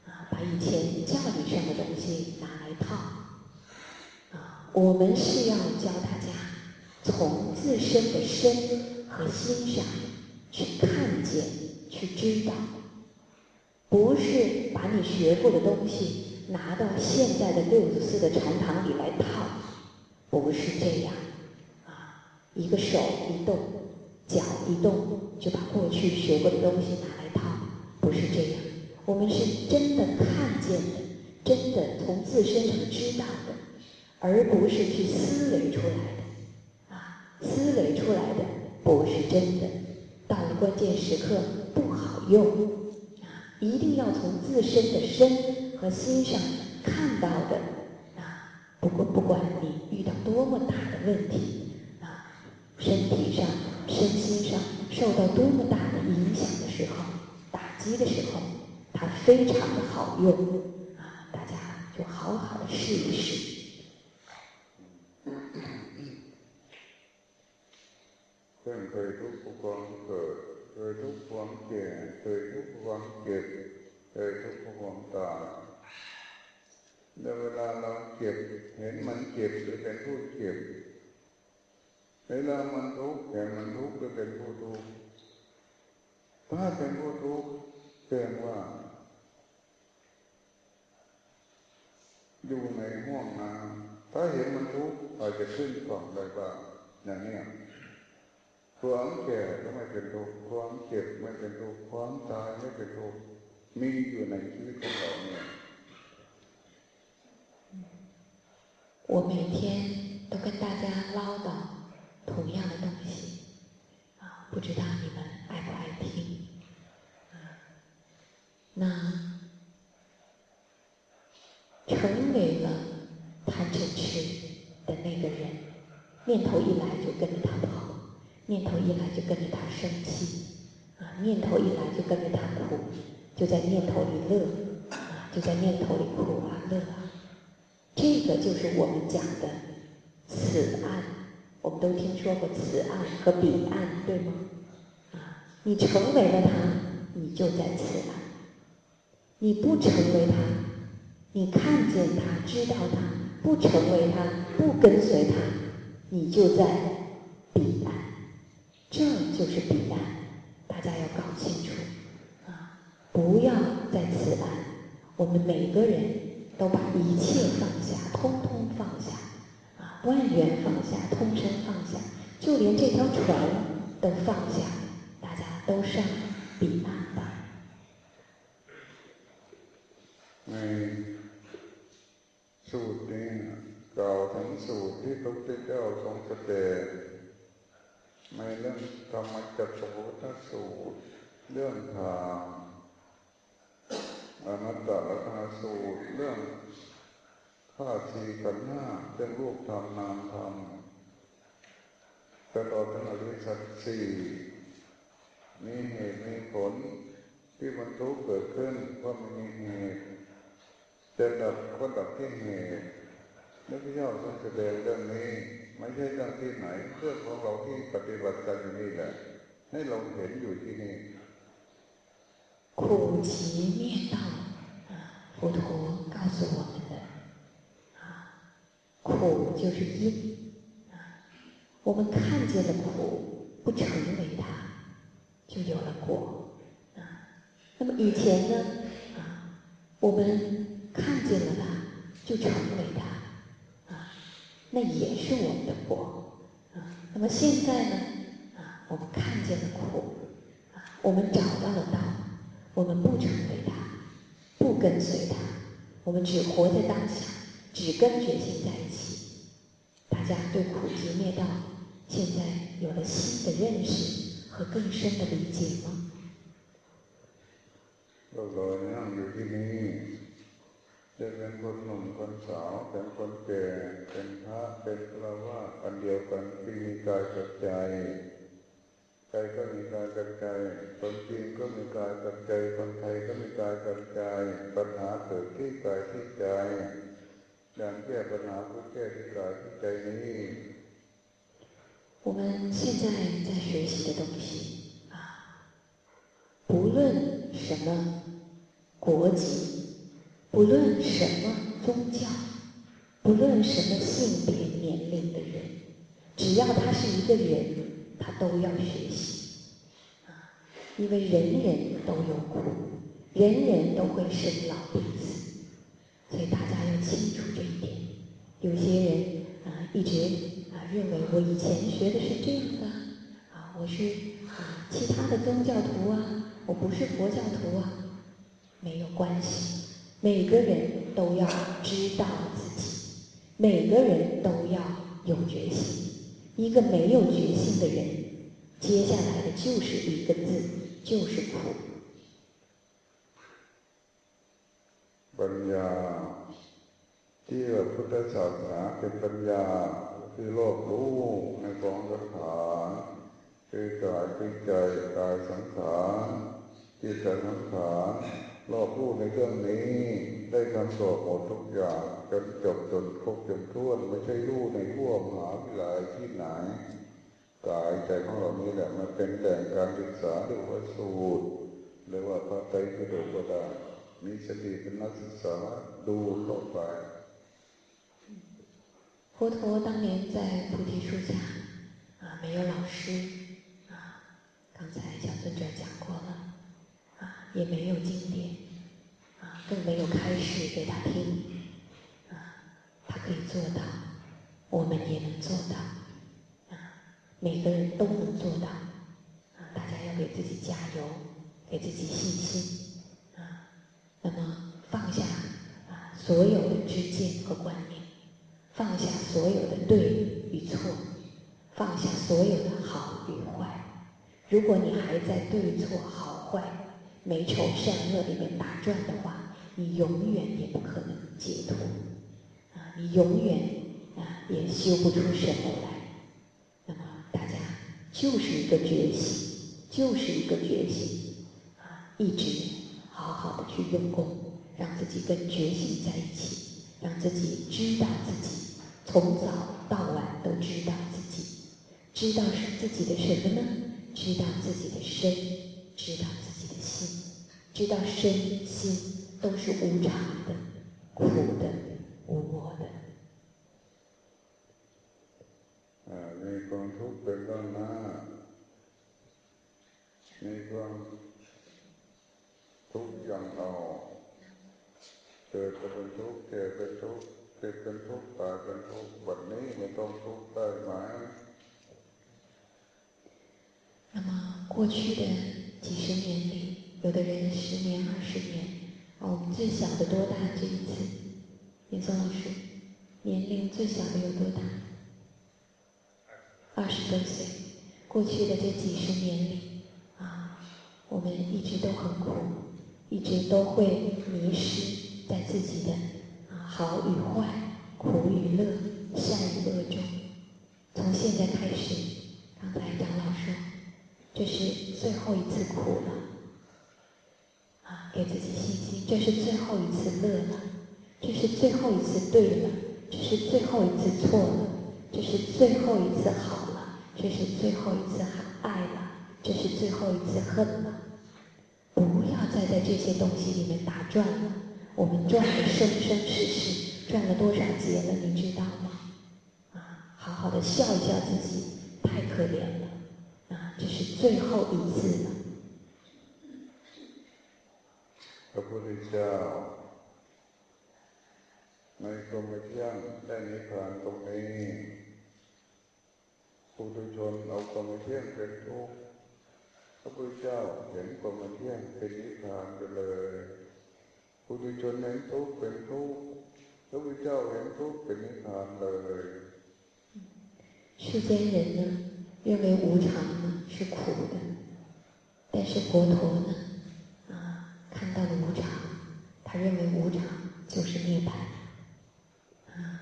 [SPEAKER 2] 啊，把以前教理上的东西拿来套，啊，我们是要教大家从自身的身和心上去看见、去知道。不是把你学过的东西拿到现在的六祖寺的禅堂里来套，不是这样，啊，一个手一动，脚一动，就把过去学过的东西拿来套，不是这样。我们是真的看见的，真的从自身上知道的，而不是去思维出来的，啊，思维出来的不是真的，到了关键时刻不好用啊。一定要从自身的身和心上看到的啊！不过不管你遇到多么大的问题啊，身体上、身心上受到多么大的影响的时候、打击的时候，它非常的好用啊！大家就好好的试一试。
[SPEAKER 1] เช่นเคยทุกข์เพราะความเกิด เคยทุกข์เพราะความแก่เคยทุกข์เพราะความเจ็บเคยทุกข์เพราะความตายใน เวลาเราเจ็บ เห็นมันเจ็บหรือเป็นผู้เจ็บเวลามันทุกข์เห็นมันทุกข์หรือเป็นผู้ทุกข์ถ้าเป็นผู้ทุกข์แสดงว่า อยู่ในห้วงน้ำถ้าเห็นมันทุกข์อาจจะขึ้นฝั่งได้บ้างอย่างนี้ความแก่ก็ไม่เป็นทุกข์ความเจ็บไม่เป็นทุกข์ความตายไม่เป็นทุกข์มีอยู่ในชีวิตของเราเนี่ย
[SPEAKER 2] 我每天都跟大家唠叨同样的东西。啊不知道你们爱不爱听。啊那成为了贪嗔痴的那个人念头一来就跟着他跑念头一来就跟着他生气啊念头一来就跟着他哭就在念头里乐啊就在念头里苦啊乐啊。这个就是我们讲的此岸，我们都听说过此岸和彼岸，对吗？啊，你成为了他，你就在此岸；你不成为他，你看见他，知道他，不成为他，不跟随他，你就在彼岸。这就是彼岸，大家要搞清楚啊！不要在此岸，我们每个人。都把一切放下，通通放下，啊，万缘放下，通身放下，就连这条船都放下，大家都上彼岸吧。
[SPEAKER 1] ในสูตรนี้กล่าวถึงสูตรที่พระพุทธเจ้าทรงแสดงในเรื่องธรรมจักรวัฏสูตรเรื่องทาง อนัตตลักษณสูตรเรื่องข้าทีกันหน้าเรื่องรูปธรรมนามธรรมตลอดถึงอริสัตสี่มีเหตุมีผลที่มันทุกเกิดขึ้นว่ามันมีเหตุจะดับก็ดับที่เหตุนักพิจารณาแสดงเรื่องนี้ ไม่ใช่เรื่องที่ไหนเรื่องของเราที่ปฏิบัติกันอยู่นี่แหละให้เราเห็นอยู่ที่นี่
[SPEAKER 2] 苦集灭道啊，佛陀告诉我们的啊，苦就是因啊，我们看见了苦，不成为它，就有了果啊。那么以前呢啊，我们看见了它，就成为它啊，那也是我们的果啊。那么现在呢啊，我们看见了苦啊，我们找到了道。我们不成为他，不跟随他，我们只活在当下，只跟觉性在一起。大家对苦集灭道现在有了新的认识和更深的理解吗？
[SPEAKER 1] เราเลยนั่งอยู่ที่นี่จะเป็นคนหนุ่มคนสาวเป็นคนแก่เป็นพระเป็นฆราวาสอันเดียวกันที่มีกายกับใจ ใครก็มีกายกับใจคนจีนก็มีกายกับใจคนไทยก็มีกายกับใจปัญหาเกิดที่กายที่ใจการแก้ปัญหาก็แก้ที่กายที่ใจนี้
[SPEAKER 2] 我们现在在学习的东西啊，不论什么国籍，不论什么宗教，不论什么性别、年龄的人，只要他是一个人。 他都要学习啊，因为人人都有苦，人人都会生老病死，所以大家要清楚这一点。有些人啊，一直啊认为我以前学的是这样的啊，我是啊其他的宗教徒啊，我不是佛教徒啊，没有关系。每个人都要知道自己，每个人都要有决心。一个没有决心的人，接下来的就是一个字，就是苦。
[SPEAKER 1] ปัญญาที่พระพุทธศาสนาเป็นปัญญาคือโลกรู้ในกองสังขารคือกายคือใจกายสังขารจิตสังขาร รอบรู้ในเรื่องนี้ได้คำตอบหมดทุกอย่างจนจบจนครบจนท้วนไม่ใช่รู้ในทั่วมหาวิทยาลัยที่ไหนกายใจของเรานี้แหละมันเป็นแหล่งการศึกษาหรือว่าสูตรหรือว่าพระไตรปิฎกก็ได้มีสติเป็นนักศึกษาดูเข้าไป
[SPEAKER 2] 佛陀当年在菩提树下啊，没有老师啊，刚才小尊者讲过了啊， 也没有经典啊。更没有开示给他听，啊，他可以做到，我们也能做到，啊，每个人都能做到，啊，大家要给自己加油，给自己信心，啊，那么放下啊所有的知见和观念，放下所有的对与错，放下所有的好与坏，如果你还在对错好坏、美丑善恶里面打转的话，你永远也不可能解脱，啊，你永远啊也修不出什么来。那么大家就是一个觉醒，就是一个觉醒，啊，一直好好的去用功，让自己跟觉醒在一起，让自己知道自己，从早到晚都知道自己，知道是自己的什么呢？知道自己的身，知道自，知道身心都是无常的、苦的、无我的。
[SPEAKER 1] มีความทุกข์เป็นต้นหน้ามีความทุกข์อย่างเอาเกิดเป็นทุกข์เกิดเป็นทุกข์เกิดเป็นทุกข์ตายเป็นทุกข์วันนี้ไม่ต้องทุกข์ได้ไหม
[SPEAKER 2] 那么过去的几十年里， 有的人十年、二十年，啊，我们最小的多大？这一次，严松老师，年龄最小的有多大？二十多岁。过去的这几十年里，啊，我们一直都很苦，一直都会迷失在自己的啊好与坏、苦与乐、善与恶中。从现在开始，刚才长老说。这是最后一次苦了，给自己信心，这是最后一次乐了，这是最后一次对了，这是最后一次错了，这是最后一次好了，这是最后一次爱了，这是最后一次恨了。不要再在这些东西里面打转了，我们转了生生世世，转了多少劫了，你知道吗？啊，好好的笑一笑自己，太可怜了。啊这是最后一次了。
[SPEAKER 1] พระพุทธเจ้าในกรมเที่ยงได้นิพพานตรงนี้ปุถุชนเอากรมเที่ยงเป็นทุกข์พระพุทธเจ้าเห็นกรมเที่ยงเป็นนิพพานไปเลยปุถุชนเห็นทุกข์เป็นทุกข์พระพุทธเจ้าเห็นทุกข์เป็นนิพพานเลย
[SPEAKER 2] 世间人呢认为无常呢是苦的，但是佛陀呢，啊， 看到了无常，他认为无常就是涅槃，啊，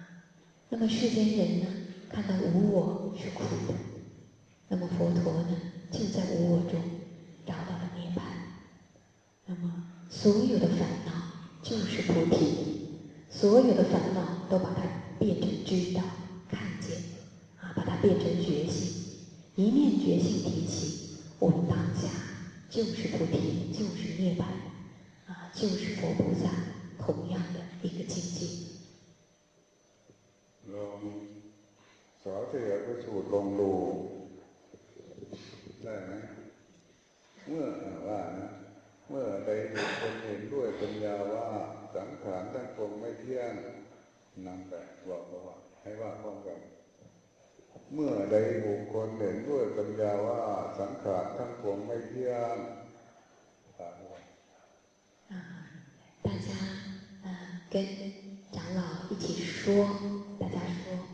[SPEAKER 2] 那么世间人呢，看到无我是苦的，那么佛陀呢，就在无我中找到了涅槃，那么所有的烦恼就是菩提，所有的烦恼都把它变成知道、看见，啊，把它变成觉醒。一念觉性提起，我们当下就是菩提，就是涅槃，就是佛菩萨同样的一个境界。
[SPEAKER 1] ลองสาธยายก็สูตรลองดูได้ไหมเมื่อว่านะเมื่อใดบุคคลเห็นด้วยปัญญาว่าสังขารทั้งปวงไม่เที่ยงนั่นแหละบอกว่าให้ว่าพร้อมกันเมื่อใดบุคคลเห็นด้วยปัญญาว่าสังขารทั้งปวงไม่เที่ยง
[SPEAKER 2] 大家嗯跟长老一起说，大家说，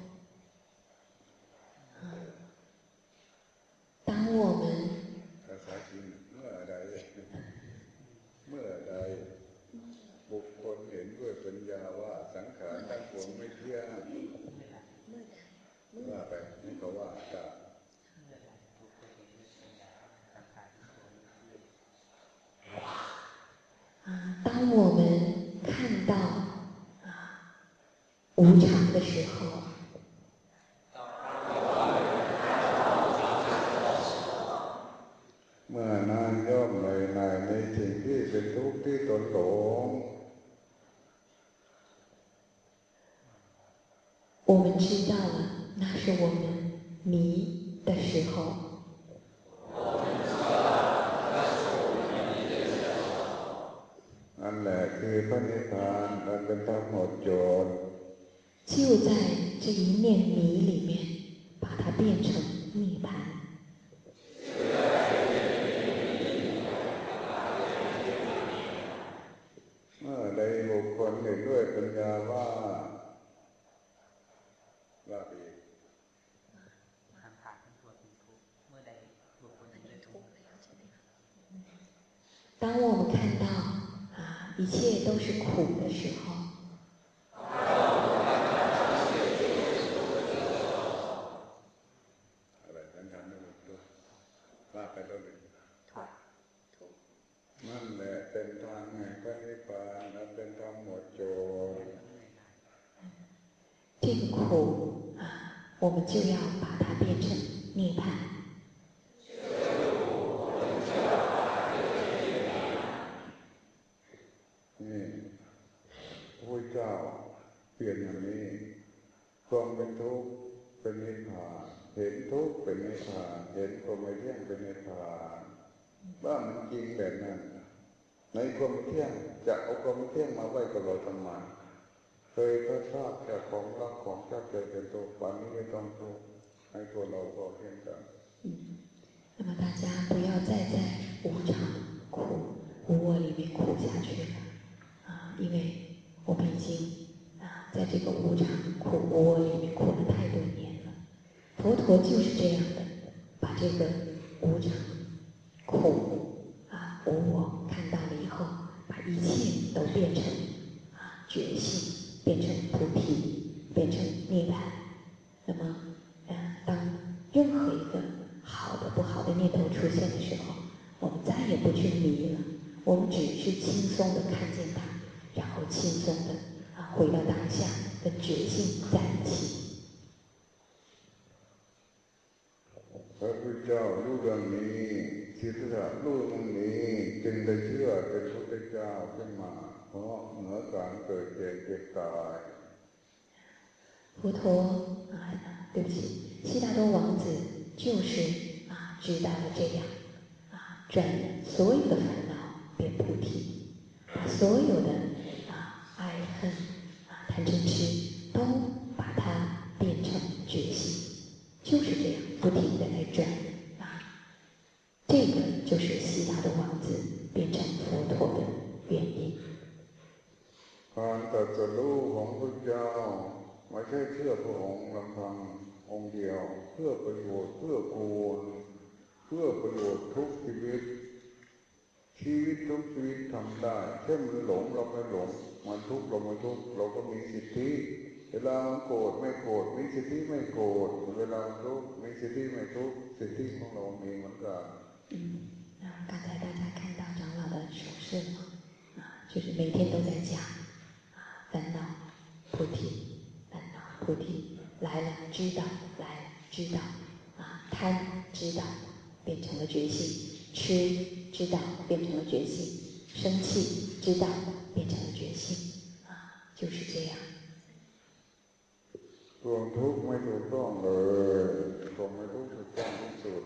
[SPEAKER 2] 们知道了，一切都是苦的时候，
[SPEAKER 1] ว่าไปแล้วเลยนั่นแหละเป็นทางแห่งพระนิพพานและเป็นทางหมดโจร
[SPEAKER 2] 这个苦啊，我们就要
[SPEAKER 1] เห็นทุกข์เป็นนิพพานเห็นความไม่เที่ยงเป็นนิพพานว่ามันจริงแบบนั้นในความเที่ยงจะเอาความเที่ยงมาไว้กับเราทำไมเคยพระชาติแก่ของรักของชาติเกิดเป็นตัววันนี้ไม่ต้องทุกข์ให้ตัวเราพอเพียงกัน
[SPEAKER 2] 那么大家不要再在无常苦无我里面苦下去了啊，因为我们已经啊在这个无常苦无我里面苦了太多年了。 佛陀就是这样的，把这个无常苦啊无我看到了以后，把一切都变成啊觉性，变成菩提，变成涅槃。那么，嗯，当任何一个好的、不好的念头出现的时候，我们再也不去迷了，我们只是轻松的看见它，然后轻松的啊回到当下，跟觉性在一起。
[SPEAKER 1] เจ้ารู้เรื่องนี้ทิฏฐะรู้เรื่องนี้จึงได้เชื่อเป็นพุทธเจ้าขึ้นมาเพราะเหนือการเกิดเจ็บเจ็บตาย
[SPEAKER 2] 佛陀啊，对不起，悉达多王子就是啊，知道了这样啊，转所有的烦恼变菩提，把所有的啊爱恨啊贪嗔痴都
[SPEAKER 1] ตัดสู้ของพระเจ้าไม่ใช่เชื่อพระองค์ลำพังองค์เดียวเพื่อประโยชน์เพื่อกูลเพื่อประโยชน์ทุกชีวิตชีวิตทุกชีวิตทำได้เช่นมันหลงเราไม่หลงมันทุกข์เราไม่ทุกข์เราก็มีสิทธิเวลามันโกรธไม่โกรธมีสิทธิไม่โกรธเวลาทุกข์มีสิทธิไม่ทุกข์สิทธิของเรามีเหมือนกัน
[SPEAKER 2] 嗯，那刚才大家看到长老的手势吗？啊，就是每天都在讲啊， 烦恼菩提，烦恼菩提来了知道，来了知道啊，贪知道变成了觉性，吃知道变成了觉性，生气知道变成了觉性啊，就是这样。
[SPEAKER 1] ความทุกข์ไม่ถูกต้องเลยความไม่ทุกข์ถูกต้องที่สุด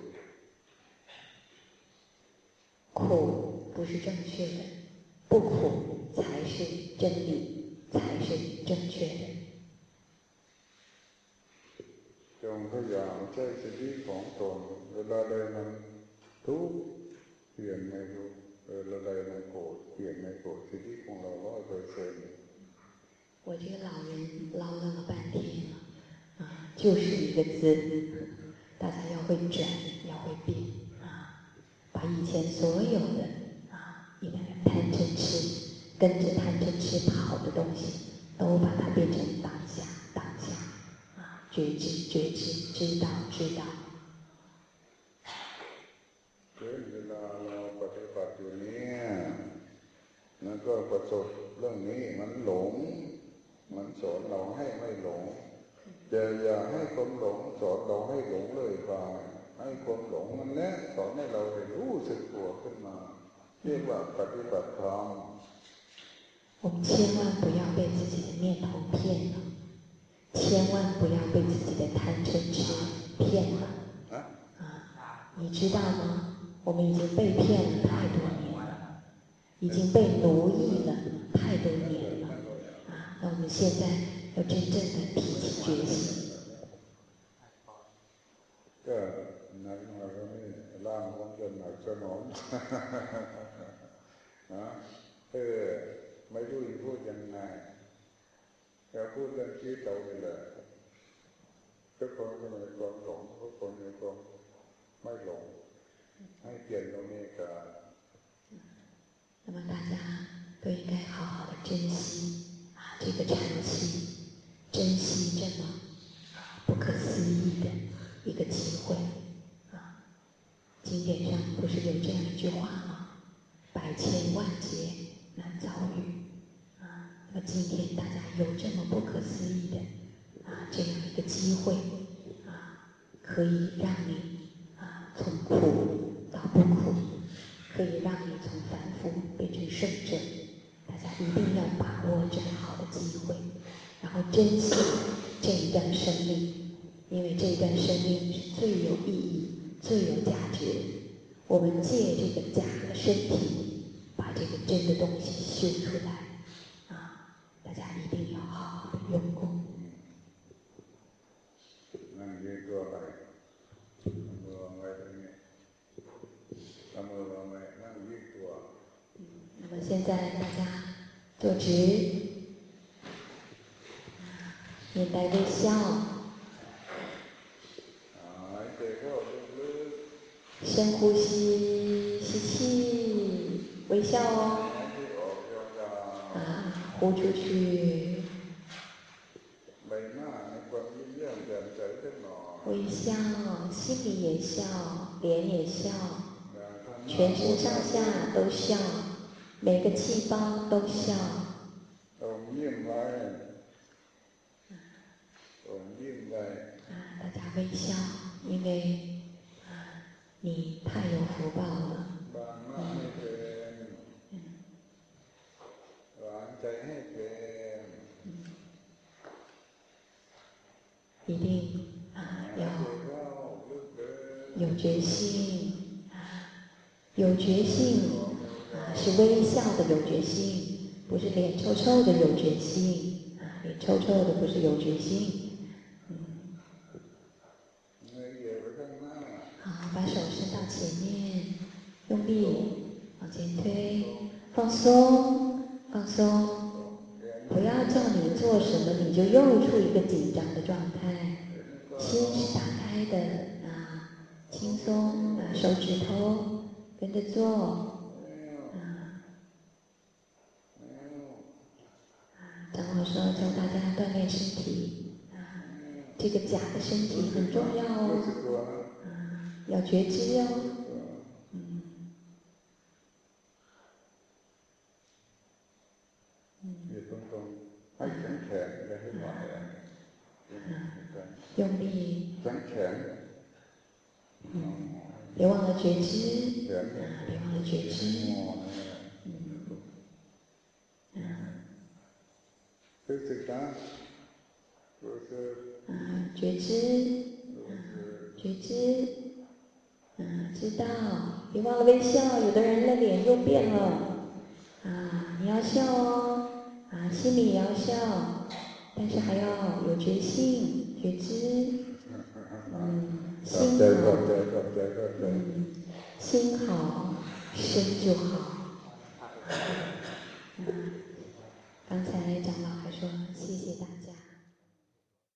[SPEAKER 2] 苦不是正确的，不苦才是真理， 才是正确的。
[SPEAKER 1] จงพยายามใช้สิทธิของตนเวลาใดมันทุกข์เปลี่ยนไม่ทุกข์เวลาใดมันโกรธเปลี่ยนไม่โกรธสิทธิของเราร้อยเปอร์เซ็นต์
[SPEAKER 2] 我这个老人唠叨了半天了。就是一个字，大家要会转，要会变啊！把以前所有的啊，因为贪嗔痴， 跟着贪嗔痴跑的东西，都把它变成当下，当下啊，觉知，觉知，知道，知道。
[SPEAKER 1] เวลาเราปฏิบัติอยู่เนี่ยมันก็ประสบเรื่องนี้มันหลงมันสอนเราให้ไม่หลงอย่าอย่าให้ความหลงสอนเราให้หลงเลยไปให้ความหลงมันแน่สอนให้เราได้รู้สึกตัวขึ้นมาเรียกว่าปฏิบัติธรรม
[SPEAKER 2] 我们千万不要被自己的念头骗了，千万不要被自己的贪嗔痴骗了。啊，你知道吗？我们已经被骗了太多年了，已经被奴役了太多年了。啊，那我们现在要真正的提起决心。[laughs]
[SPEAKER 1] นเราก็นี่ร่างของจะหนักสนองนะเออไม่รู้จะพูดยังไงจะพูดเรื่องชีวิตเรานี่แหละทุกคนก็มีความหลงทุกคนมีความไม่หลงให้เปลี่ยนตรงนี้กัน
[SPEAKER 2] 那么大家都应该好好的珍惜啊这个禅期。珍惜这么不可思议的一个机会啊！ 经典上不是有这样一句话吗？百千万劫难遭遇。 那今天大家有这么不可思议的啊这样一个机会啊，可以让你啊从苦到不苦，可以让你从凡夫变成圣者。大家一定要把握这么好的机会，然后珍惜这一段生命，因为这一段生命是最有意义。最有价值。我们借这个假的身体，把这个真的东西修出来，大家一定要好好的用功。那么现在大家坐直，面带微笑。深呼吸，吸气，微笑哦。啊，呼出去。微笑，心里也笑，脸也笑，全身上下都笑，每个细胞都笑。啊，大家微笑，因为。你太有福报了。一定啊，要有决心啊，有决心啊，是微笑的有决心，不是脸臭臭的有决心。啊，脸臭臭的不是有决心。好把手伸到前面，用力往前推，放松，放松。不要叫你做什么，你就又处一个紧张的状态。手指头跟着做。啊。张老说教大家锻炼身体。啊，这个假的身体很重要哦。要觉知哦，嗯，嗯，用力，嗯，别忘了觉知，别忘了觉知，嗯，嗯，啊，觉知，觉知。嗯，知道，别忘了微笑。有的人的脸又变了，啊，你要笑哦，啊，心里也要笑，但是还要有决心、觉知，嗯，心好，心好，身就好。刚才长老还说谢谢大家。